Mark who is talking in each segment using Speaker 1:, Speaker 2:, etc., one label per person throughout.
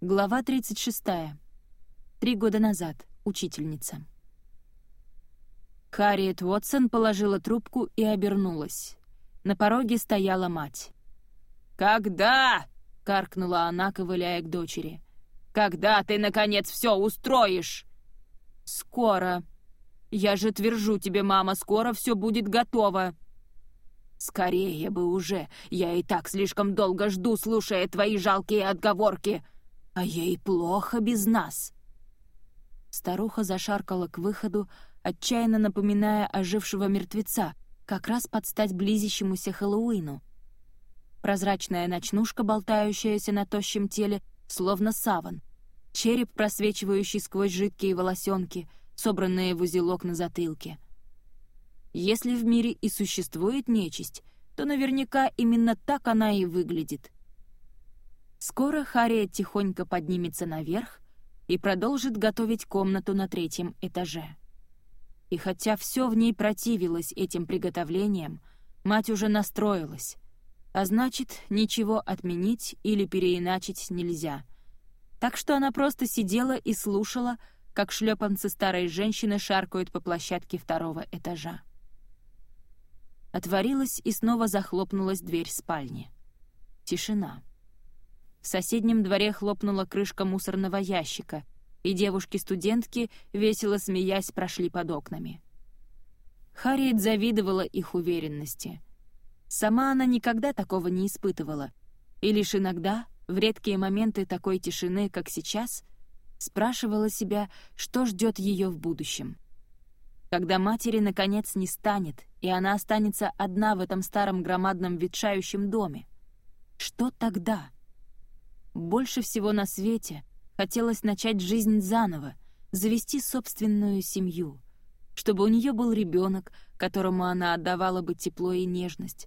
Speaker 1: Глава 36. Три года назад. Учительница. Харриет Уотсон положила трубку и обернулась. На пороге стояла мать. «Когда?» — каркнула она, ковыляя к дочери. «Когда ты, наконец, все устроишь?» «Скоро. Я же твержу тебе, мама, скоро все будет готово». «Скорее бы уже! Я и так слишком долго жду, слушая твои жалкие отговорки. А ей плохо без нас!» Старуха зашаркала к выходу, отчаянно напоминая ожившего мертвеца, как раз под стать близящемуся Хэллоуину. Прозрачная ночнушка, болтающаяся на тощем теле, словно саван. Череп, просвечивающий сквозь жидкие волосенки, собранные в узелок на затылке — если в мире и существует нечисть, то наверняка именно так она и выглядит. Скоро Харриет тихонько поднимется наверх и продолжит готовить комнату на третьем этаже. И хотя все в ней противилось этим приготовлениям, мать уже настроилась, а значит, ничего отменить или переиначить нельзя. Так что она просто сидела и слушала, как шлепанцы старой женщины шаркают по площадке второго этажа. Отворилась и снова захлопнулась дверь спальни. Тишина. В соседнем дворе хлопнула крышка мусорного ящика, и девушки-студентки, весело смеясь, прошли под окнами. Харриет завидовала их уверенности. Сама она никогда такого не испытывала, и лишь иногда, в редкие моменты такой тишины, как сейчас, спрашивала себя, что ждет ее в будущем. Когда матери, наконец, не станет, и она останется одна в этом старом громадном ветшающем доме. Что тогда? Больше всего на свете хотелось начать жизнь заново, завести собственную семью, чтобы у нее был ребенок, которому она отдавала бы тепло и нежность,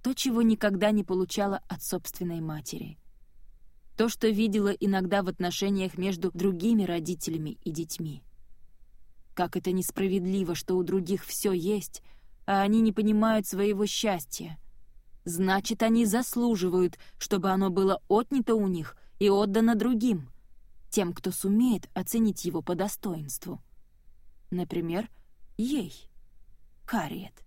Speaker 1: то, чего никогда не получала от собственной матери. То, что видела иногда в отношениях между другими родителями и детьми. Как это несправедливо, что у других все есть, а они не понимают своего счастья. Значит, они заслуживают, чтобы оно было отнято у них и отдано другим, тем, кто сумеет оценить его по достоинству. Например, ей, Харриет.